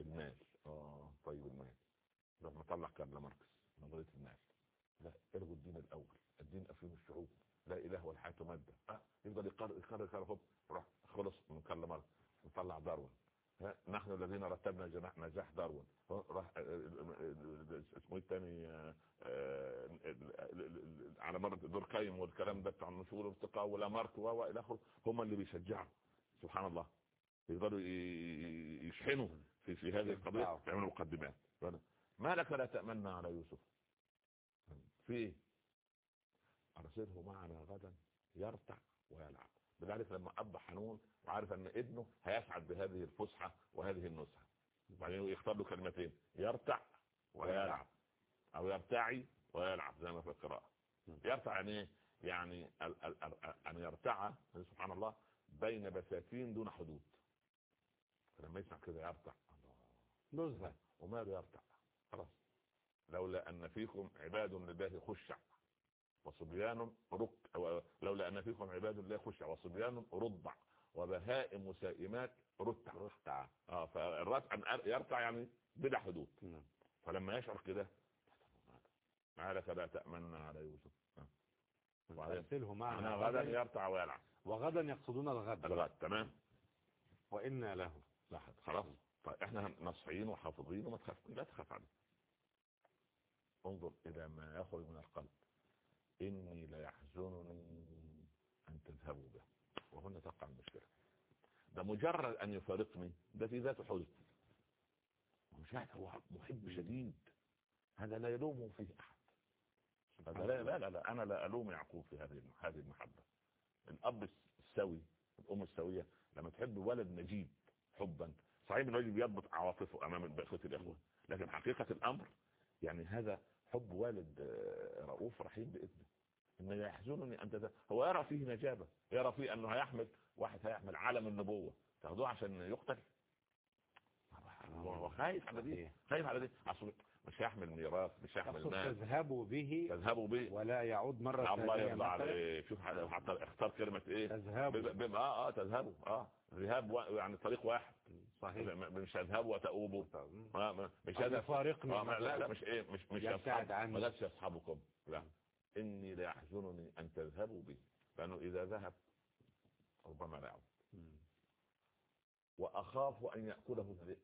المال. آه طيب المال. نروح نطلع كارل ماركس نظريه المال. لا الغوا الدين الأول. الدين افيون الشعوب. لا إله ولا حياه مادة. آه. يفضل يقرر يقرر يقرر هوب راح خلص من كارل ماركس. نطلع داروين. نحن الذين رتبنا جناح نجاح داروين. راح آه، آه، اسمه الثاني آه، آه، ال- ال- ال- على مر دوركايم والكلام ده بتاع النشوء والارتقاء ولامارك و إلى آخره هم اللي بيشجعوا. سبحان الله. يقدروا يشحنوا في في هذه القضية. يعملوا مقدمات. ما لك لا تأمنا على يوسف. في. أرسله معنا غدا يرتع ويلعب. لذلك لما أب حنون وعارف أن ابنه هيسعد بهذه الفسحة وهذه النزهه وبعدين يختار له كلمتين يرتع ويلعب. أو يرتعي ويلعب زي ما في القراءة. يرتع يعني إيه؟ يعني ال- ال- ال- أن يرتع سبحان الله بين بساتين دون حدود. لما يسمع كده يرتع نزهة. وماذا يرتع؟ خلاص. لولا أن فيكم عباد لله خشع. وصبيان رك لولا أن فيكم عباد لله خشع. وصبيان رضع وبهائم سائمات رتع. رتع. آه فالرتع يرتع يعني بلا حدود. نعم. فلما يشعر كده ما لك لا تأمن على يوسف. آه. أرسله معنا. غدا يرتع ويلعب. وغدا يقصدون الغد. الغد. تمام. وإنا له لاحظ خلاص. طيب إحنا نصحين وحافظين وما تخاف. لا تخاف عليه. انظر إلى ما يخرج من القلب. إني ليحزنني أن تذهبوا به. وهنا تقع المشكلة. ده مجرد أن يفارقني ده في ذاته حزن. مشاهد هو محب شديد. هذا لا يلومه فيه أحد. هذا لا لا لا, لا. أنا لا ألوم يعقوب في هذه هذه المحبة. الأب السوي الأم السوية لما تحب ولد نجيب حبا. صحيح الرجل بيضبط عواطفه أمام بقيه الإخوة. لكن حقيقة الأمر يعني هذا حب والد آه، رؤوف رحيم بابنه. ان يحزنني أن تذهب هو يرى فيه نجابة يرى فيه أنه هيحمل واحد هيحمل علم النبوة. تاخدوه عشان يقتل. هو خايف على دي. خايف على دي. أصل مش هيحمل ميراث مش يقصد مال تذهبوا به تذهبوا به. ولا يعود مرة الله ثانية يرضى مثلاً. عليك شوف حتى اختار كلمة إيه؟ تذهبوا. آه آه تذهبوا. آه. ذهاب و... يعني طريق واحد. صحيح. مش تذهبوا وتؤوبوا. ما مش هذا. يفارقني آه لا لا. مش إيه مش مش يبتعد عني. ما قالش يصحبكم. لا. إني لا يحزنني أن تذهبوا به. لأنه إذا ذهب ربما لا يعود. وأخاف أن يأكله الذئب.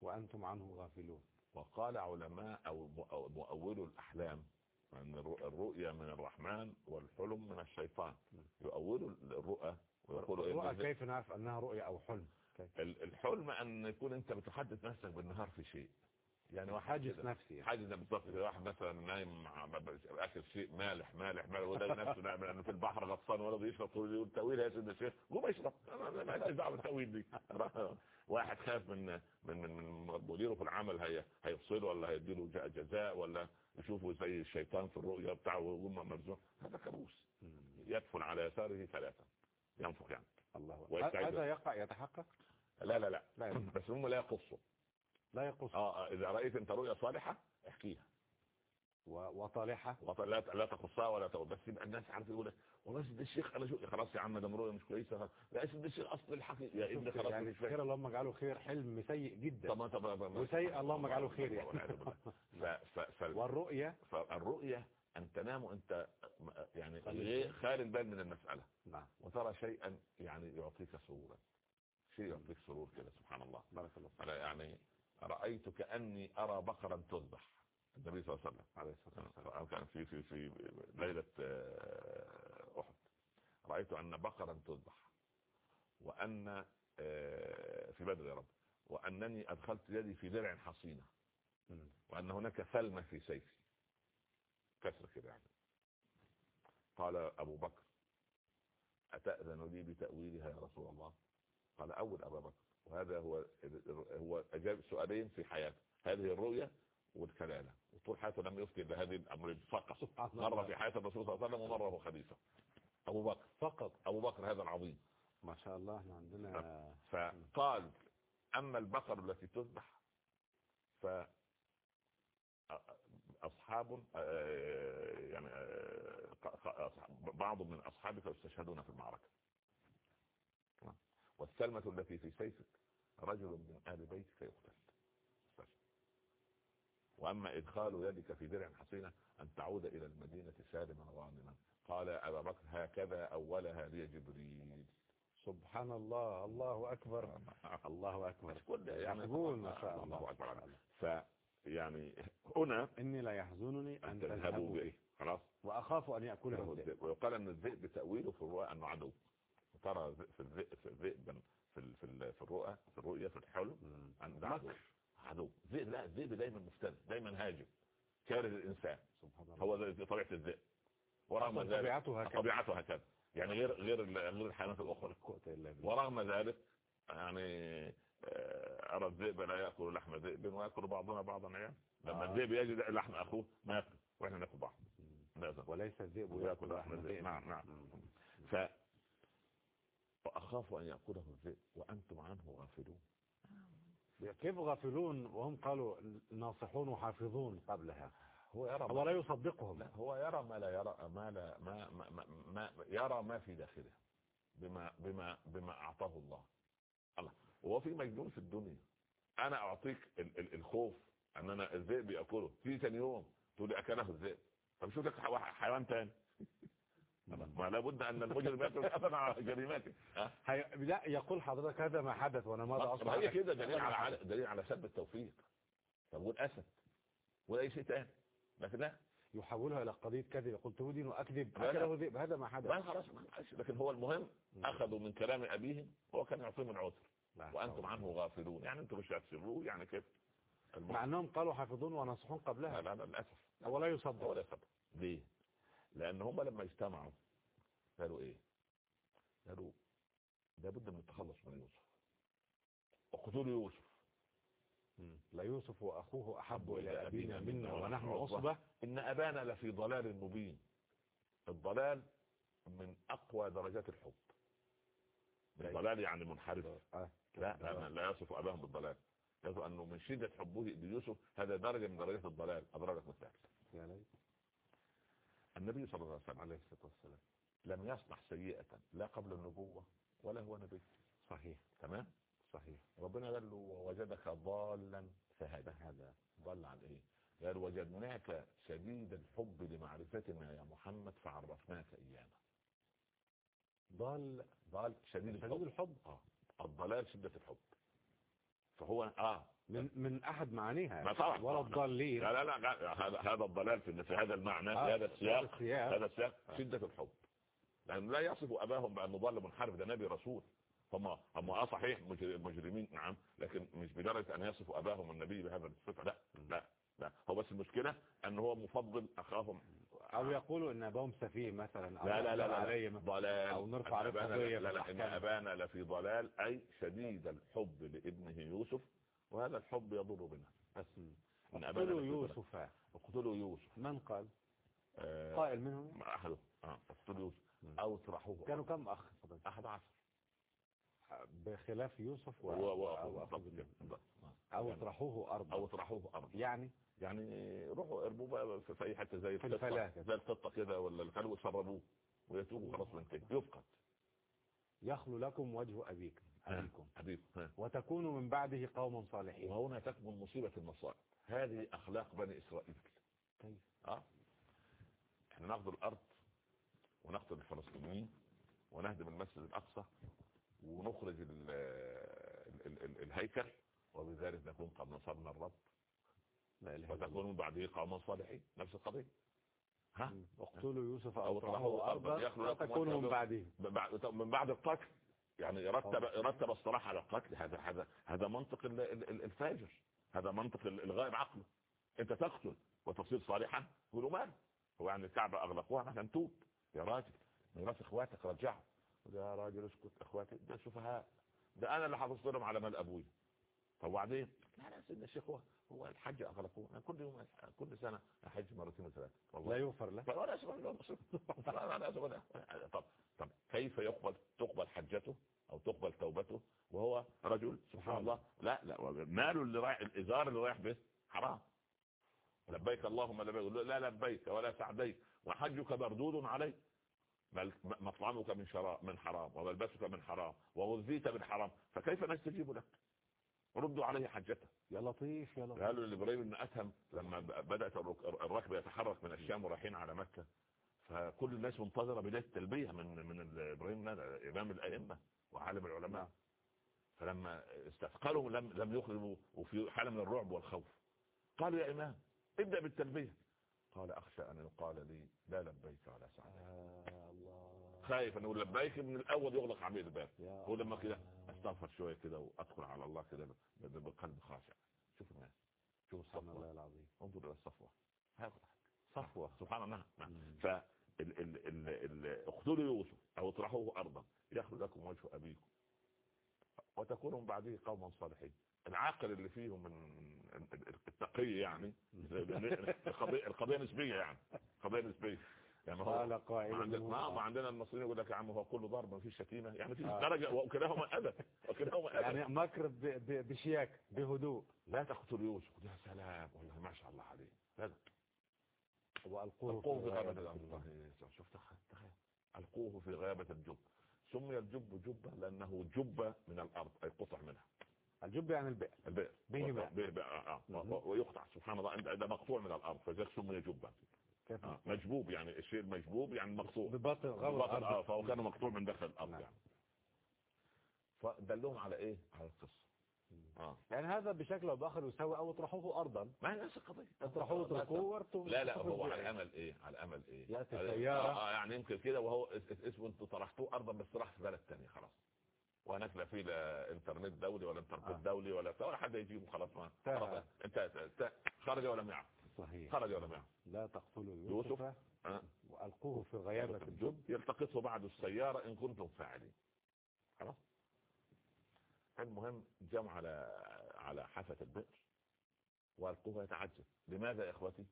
وأنتم عنه غافلون. وقال علماء أو مؤولو الأحلام أن الرؤ- الرؤيا من الرحمن والحلم من الشيطان. يؤولوا الرؤى ويقولوا الرؤى كيف نعرف أنها رؤيا أو حلم؟ كيف؟ الحلم أن يكون أنت بتحدث نفسك بالنهار في شيء. يعني واحد حاجز كده- نفسي يعني. حاجز بالضبط. واحد مثلا نايم مع أكل شيء مالح مالح مالح وده نفسه نايم لأنه في البحر غطسان ولا يشرب طول اليوم تاويل يا سيدنا الشيخ قوم اشرب. ما لهاش دعوة بالتأويل دي. واحد خاف من من من, من مديره في العمل هي هيفصله ولا هيديله جزاء ولا يشوفه زي الشيطان في الرؤيا بتاعه ويقول مرزوق هذا كابوس. يدفن على يساره ثلاثة. ينفخ يعني. الله. هذا يقع يتحقق؟ لا لا لا. لا. بس هم لا يقصوا. لا يقص آه آه، إذا رأيت أنت رؤيا صالحة احكيها. وطالحة وط- لا تخصها ولا تقول بس يبقى الناس عارف يقول لك والله يا سيدي الشيخ أنا شو خلاص يا عم ده رؤيا مش كويسه لا يا سيدي الشيخ اصل الحقيقة يا ابني خلاص يعني مش فاهم خير اللهم اجعله خير حلم سيء جدا طب طب وسيء اللهم اجعله خير يعني. والعياذ بالله. ف- ف- ف- والرؤيا فالرؤيا ان تنام انت م- يعني خارج بال من المساله نعم وترى شيئا يعني يعطيك سرورا شيء يعطيك سرور كده سبحان الله بارك الله يعني رأيت كأني أرى بقرا تذبح النبي صلى الله عليه وسلم. عليه الصلاة والسلام. كان في في في ليلة آه، أحد. رأيت أن بقرا تذبح وأن آه، في بدر يا رب وأنني أدخلت يدي في درع حصينة. وأن هناك ثلمة في سيفي. كسر كده يعني. قال أبو بكر أتأذن لي بتأويلها يا رسول الله؟ قال أول أبا بكر. وهذا هو هو أجاب سؤالين في حياته. هذه الرؤيه والكلالة. وطول حياته لم يفتي الا هذه الامرين فقط. مره في حياة الرسول صلى الله عليه وسلم ومره هو خليفة. أبو بكر. فقط. أبو بكر هذا العظيم. ما شاء الله إحنا عندنا فقال أما البقر التي تذبح ف أصحاب آه، يعني أصحاب- بعض من أصحابك يستشهدون في المعركة. والسلمة التي في سيفك رجل من آل بيتك يقتل. وأما إدخال يدك في درع حصينة أن تعود إلى المدينة سالما غانما قال أبا بكر هكذا أولها لي جبريل. سبحان الله الله أكبر. الله أكبر. كل يعني ما شاء الله أكبر. سبحان الله. ف يعني هنا إني لا يحزنني أن أن تذهبوا به. خلاص. وأخاف أن يأكله الذئب. ويقال أن الذئب تأويله في الرؤى أنه عدو. ترى في الذئب في الذئب في في ال- في الرؤى في الرؤيا في الحلم. أن ده عدو. عدو ذئب لا الذئب دايما مفترس دايما هاجم كاره الله. هو ده طبيعة الذئب. ورغم ذلك طبيعته هكذا. طبيعته هكذا. يعني غير غير غير الحيوانات بالله. ورغم ذلك يعني آه، أرى الذئب لا يأكل لحم ذئب ويأكل بعضنا بعضا عيال لما آه. الذئب يجد لحم أخوه ما يأكل وإحنا نأكل بعض. وليس الذئب يأكل لحم الذئب. الذئب. نعم نعم. ف وأخاف أن يأكله الذئب وأنتم عنه غافلون. كيف غافلون وهم قالوا ناصحون وحافظون قبلها؟ هو يرى هو لا يصدقهم. لا هو يرى ما لا يرى ما لا ما, ما, ما, ما يرى ما في داخله بما بما بما أعطاه الله. الله. هو في مجنون في الدنيا. أنا أعطيك ال ال الخوف أن أنا الذئب يأكله. في ثاني يوم تقول لي أكله الذئب. طب شوف لك حيوان- تاني؟ ما لابد أن المجرم ياكل اثر على جريمته. ها؟ هي... لا يقول حضرتك هذا ما حدث وأنا ماذا ما اصنع هي؟ كده دليل على دليل على سلب التوفيق. طب والأسد؟ ولا أي شيء تاني. لكن لا. يحولها إلى قضية كذب. يقول تودين واكذب لا، لا. اكله ذئب هذا ما حدث. ما خلاص. لكن هو المهم أخذوا من كلام ابيهم هو كان يعطيهم العذر. حول. عنه غافلون. يعني أنتم مش هتسروه يعني كيف؟ المهم- مع أنهم قالوا حافظون وناصحون لا قبلها. لا لا للأسف. هو لا هو يصدق. لا سبب ليه؟ لأن هم لما اجتمعوا قالوا إيه؟ قالوا لابد من التخلص من يوسف. وقتلوا يوسف. لا يوسف وأخوه أحب إلى أبينا منا ونحن عصبة. عصبه إن أبانا لفي ضلال مبين. الضلال من أقوى درجات الحب. الضلال يعني منحرف. آه. لا لا, لا يصف أباهم بالضلال. يصف أنه من شدة حبه ليوسف هذا درجة من درجات الضلال. ادرجت مثال. النبي صلى الله عليه وسلم عليه الصلاة والسلام لم يصنع سيئة لا قبل النبوة ولا هو نبي. صحيح. تمام؟ صحيح. ربنا قال له ووجدك ضالا فهدى هذا ضل عن إيه قال وجدناك شديد الحب لمعرفتنا يا محمد فعرفناك إيانا. ضال ضال شديد شديد الحب. الحب. آه. الضلال شدة الحب. فهو آه. من من أحد معانيها. ما طبعا. ولا الضالين. لا لا لا, لا هذا هذا الضلال في في هذا المعنى في آه، هذا السياق هذا السياق. هذا السياق شدة الحب. لأن لا يصف أباهم بأنه ضال منحرف ده نبي رسول. هم هم آه صحيح مجر- مجرمين نعم لكن مش بدرجة أن يصف أباهم النبي بهذا الصفة. لا لا لا. هو بس المشكلة أن هو مفضل أخاهم. أو يقولوا إن أباهم سفيه مثلا أو لا لا لا, لا, عليهم ضلال. أو نرفع أن عليه قضية لا لا إن. أبانا لفي ضلال أي شديد الحب لابنه يوسف وهذا الحب يضر بنا. بس اقتلوا. يوسف. اقتلوا يوسف. من قال؟ آه، قائل منهم أحد آه اقتلوا يوسف. أو اطرحوه. كانوا كم أخ؟ أحد عشر. بخلاف يوسف و... و- و- أو. بالضبط. أو اطرحوه أرضا. أو اطرحوه أرض يعني؟ يعني روحوا ارموه بقى في أي حتة زي كده. زي القطة كده ولا الكلب وتشربوه ويتوبوا خلاص من كده يفقد. يخلو لكم وجه أبيكم. ابيكم حبيب. وتكونوا من بعده قوما صالحين. وهنا تكمن مصيبة المصائب هذه أخلاق بني إسرائيل. كيف آه إحنا ناخذ الأرض ونقتل الفلسطينيين ونهدم المسجد الأقصى ونخرج ال ال ال الهيكل وبذلك نكون قد نصرنا الرب. وتكون من بعده قوما صالحين. نفس القضية. ها. اقتلوا يوسف أو اطرحوه أرضاً. وتكونوا من بعده. من بعد من بعد القتل يعني رتب رتب الصلاح على القتل. هذا هذا هذا منطق ال- ال- ال- الفاجر. هذا منطق ال- الغائب عقله. انت تقتل وتصير صالحا؟ يقولوا مال هو يعني الكعبه اغلقوها عشان توب يا راجل ميراث إخواتك رجعوا. يا راجل اسكت إخواتي. ده سفهاء. ده أنا اللي حافظت لهم على مال ابويا طب وبعدين؟ لا لا سيدنا الشيخ هو هو الحج اغلقوه أنا كل يوم كل سنة أحج مرتين وثلاثة. لا والله يغفر له. ولا أسمع له. طب طب كيف يقبل تقبل حجته أو تقبل توبته وهو رجل؟ سبحان الله. لا لا ماله اللي رايح الإزار اللي رايح به حرام. لبيك اللهم لبيك. لا لبيك ولا سعديك. وحجك مردود عليك. بل مطعمك من شراب من حرام وملبسك من حرام وغذيت بالحرام فكيف نستجيب لك؟ ردوا عليه حجته. يا لطيف يا لطيف. قالوا لإبراهيم بن ادهم لما بدأت الرك- الركب يتحرك من الشام ورايحين على مكة. فكل الناس منتظرة بدايه التلبيه من من إبراهيم إمام الأئمة وعالم العلماء. فلما استثقلوا لم لم يخرجوا وفي حالة من الرعب والخوف. قالوا يا إمام ابدأ بالتلبية. قال أخشى أن يقال لي لا لبيك ولا سعديك خايف إنه لبيك من الأول يغلق عليه الباب. هو لما كده. أستغفر شوية كده وأدخل على الله كده بقلب خاشع. شوف الناس. شوف سبحان الله العظيم. انظر إلى الصفوة. صفوة. سبحان الله. نعم. ف اقتلوا يوسف أو اطرحوه أرضا. يخرج لكم وجه أبيكم. وتكونوا من بعده قوما صالحين. العاقل اللي فيهم من التقي يعني. القضية القضية نسبية يعني. قضية نسبية. يعني هو قال قائل ما عندنا ما عندنا المصريين يقول لك يا عم هو كله ضرب ما فيش شتيمة. يعني في آه. درجة وكلاهما اذى وكلاهما اذى يعني مكر ب- ب- بشياكة بهدوء. لا تقتل يوسف يا سلام. والله ما شاء الله عليه لا والقوه القوه في غابة الجب شوف تخيل. القوه في غابة الجب سمي الجب جبة لأنه جبه من الأرض أي قطع منها. الجب يعني البئر. البئر. به آه، ويقطع سبحان الله ده مقطوع من الأرض فذلك سمي جبة. كيف آه. مجبوب يعني الشيء المجبوب يعني مقطوع غور ببطن- آه الأرض فهو كان مقطوع من داخل الأرض نعم. يعني. فدلهم على إيه؟ على القصة. آه. يعني هذا بشكل أو بآخر يساوي أو اطرحوه ارضا. ما هي نفس القضية. اطرحوه اتركوه لا لا هو على امل إيه؟ على امل إيه؟ يأتي على- سيارة. آه, آه يعني يمكن كده وهو اس- اس- اسمه أنتوا طرحتوه ارضا بس راح في بلد تاني خلاص. وهناك لا في لا إنتربول دولي ولا انتربول آه. دولي ولا ولا حد يجيبه خلاص ما انت خرج ولا معه صحيح. خرج معه لا تقتلوا يوسف. يوسف آه. وألقوه في غيابة الجب يلتقطه بعد السيارة إن كنتم فاعلين. خلاص؟ المهم جمع على على حافة البئر وألقوة يتعجب. لماذا يا إخوتي؟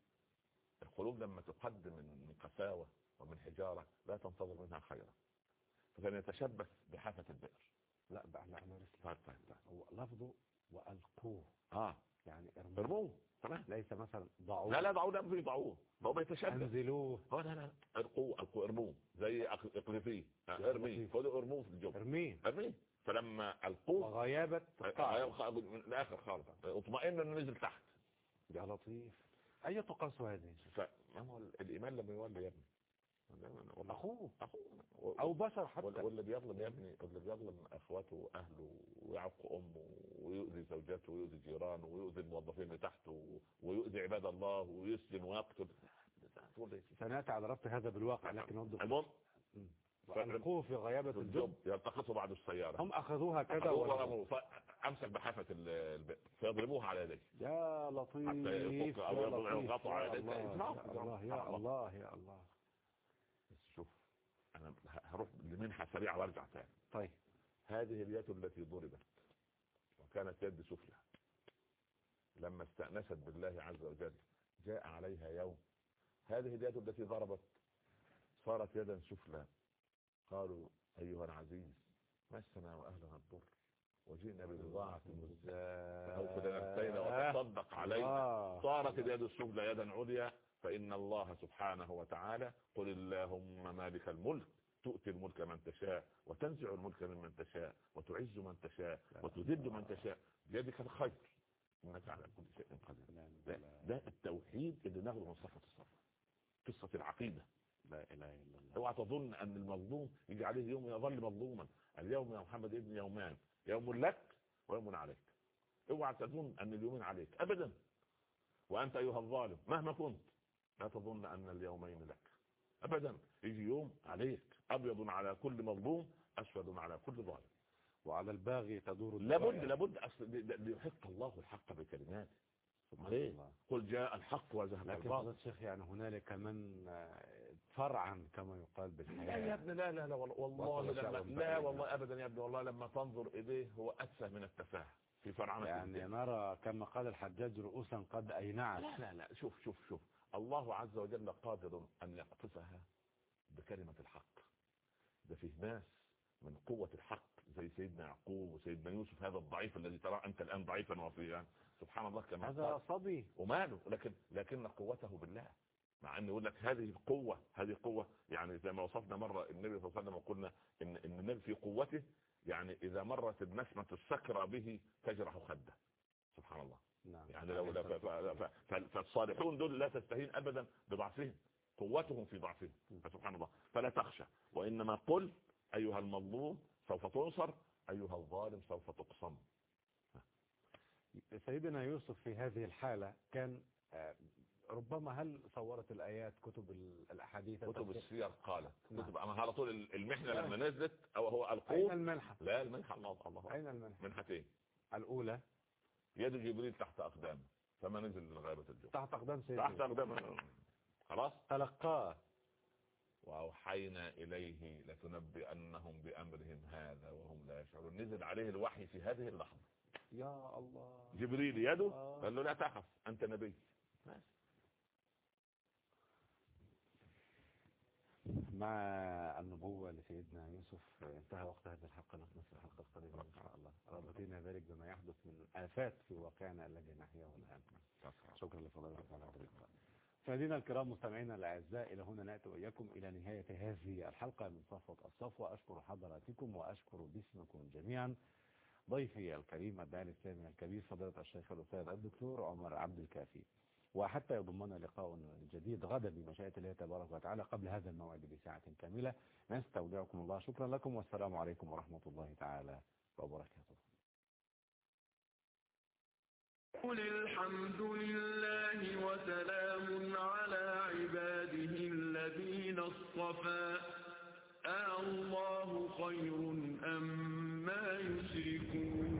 القلوب لما تقدم من قساوة ومن حجارة لا تنتظر منها خيرا. فكان يتشبث بحافة البئر. لا بقى لا أنا رسل طيب طيب طيب. هو لفظه وألقوه. آه. يعني ارموه. تمام ليس مثلا ضعوه لا لا ضعوه لا في ضعوه هو بيتشبث انزلوه. هو لا لا. ارقوه ارقوه ارموه. زي اقذفيه ارميه. خذوا ارموه في الجب ارميه. ارميه. فلما ألقوه. القاع من الآخر خالص. اطمئن إنه نزل تحت. يا لطيف. أي قاس هذه؟ فما هو الإيمان لما يولي يا ابني. أخوه. أخوه. أو بشر حتى. وال- واللي بيظلم يا ابني واللي بيظلم أخواته وأهله ويعق أمه ويؤذي زوجته ويؤذي جيرانه ويؤذي الموظفين اللي تحته ويؤذي عباد الله ويسجن ويقتل؟ سنأتي على ربط هذا بالواقع لكن المهم. والقوه في غيابة الجب يلتقطوا بعد السيارة. هم أخذوها كذا. فأمسك بحافة ال- البئر فيضربوها على يديه. يا لطيف حتى يفك أو يا على الله يديه. يا الله يا الله يا الله. أنا هروح لمنحة سريعة وأرجع تاني. طيب. هذه اليد التي ضربت وكانت يد سفلى. لما استأنست بالله عز وجل جاء عليها يوم هذه اليد التي ضربت صارت يدا سفلى. قالوا أيها العزيز مسنا وأهلنا الضر؟ وجئنا ببضاعة مزجاة أو كنا نفتينا وتصدق علينا. الله. صارت اليد السفلى يدا عليا. فإن الله سبحانه وتعالى قل اللهم مالك الملك تؤتي الملك من تشاء وتنزع الملك ممن تشاء وتعز من تشاء وتذل من تشاء بيدك الخير. إنك على كل شيء قدير. ده, ده التوحيد اللي ناخده من صفة الصفة. قصة العقيدة. لا إله إلا الله. أوعى تظن أن المظلوم يجي عليه يوم يظل مظلوما. اليوم يا محمد ابن يومان يوم لك ويوم عليك. أوعى تظن أن اليومين عليك. ابدا. وأنت أيها الظالم مهما كنت. لا تظن أن اليومين لك. ابدا يجي يوم عليك أبيض على كل مظلوم أسود على كل ظالم. وعلى الباغي تدور لابد. لابد ليحق الله الحق بكلماته. قل جاء الحق وزهق لكن الباطل. فضيلة الشيخ يعني هنالك من آه، فرعا كما يقال لا يا بالحياة ابني لا لا لا والله, لما لا. والله ابدا يا ابني والله لما تنظر إليه هو اتفه من التفاهه في فرعنه يعني نرى كما قال الحجاج رؤوسا قد أينعت. لا لا لا شوف شوف شوف. الله عز وجل قادر أن يقطفها بكلمة الحق. ده فيه ناس من قوة الحق زي سيدنا يعقوب وسيدنا يوسف هذا الضعيف الذي ترى أنت الآن ضعيفا وفيا. سبحان الله كما هذا صبي. وماله. لكن لكن قوته بالله. مع أن يقول لك هذه القوة هذه قوة. يعني زي ما وصفنا مرة النبي صلى الله عليه وسلم وقلنا إن, إن النبي في قوته يعني إذا مرت النسمة السكرة به تجرح خده. سبحان الله. نعم. يعني لو فالصالحون دول لا تستهين ابدا بضعفهم. قوتهم في ضعفهم. فسبحان الله. فلا تخشى. وإنما قل أيها المظلوم سوف تنصر أيها الظالم سوف تقصم سيدنا يوسف في هذه الحالة كان آه، ربما هل صورت الآيات كتب ال- الأحاديث كتب؟ السير قالت. نعم. كتب أنا على طول المحنة لما نزلت أو هو أين القوم المنحة؟ لا المنحة. الله الله. أين المنحة؟ منحتين. الأولى يد جبريل تحت اقدامه فما نزل لغابه الجو تحت أقدام تحت سيدنا اقدامه خلاص؟ تلقاه. وأوحينا إليه لتنبئنهم بأمرهم هذا وهم لا يشعرون. نزل عليه الوحي في هذه اللحظة. يا الله. جبريل يده؟ آه. قال له لا تخف أنت نبي. بس. مع النبوة لسيدنا يوسف انتهى وقت هذه الحلقة نخلص الحلقة القادمة إن شاء الله. ربطينا ذلك بما يحدث من آفات في واقعنا الذي نحياه الآن. شكرا. لفضلاتكم على اللقاء مشاهدينا الكرام مستمعينا الأعزاء إلى هنا نأتي وإياكم إلى نهاية هذه الحلقة من صفوة الصفوه أشكر حضراتكم وأشكر باسمكم جميعا. ضيفي الكريم الداعي الإسلامي الكبير فضيلة الشيخ الأستاذ الدكتور عمر عبد الكافي. وحتى يضمنا لقاء جديد غدا بمشيئة الله تبارك وتعالى قبل هذا الموعد بساعة كاملة. نستودعكم الله. شكرا لكم والسلام عليكم ورحمة الله تعالى وبركاته. قل الحمد لله وسلام على عباده الذين اصطفى. آه الله خير أم ما يشركون.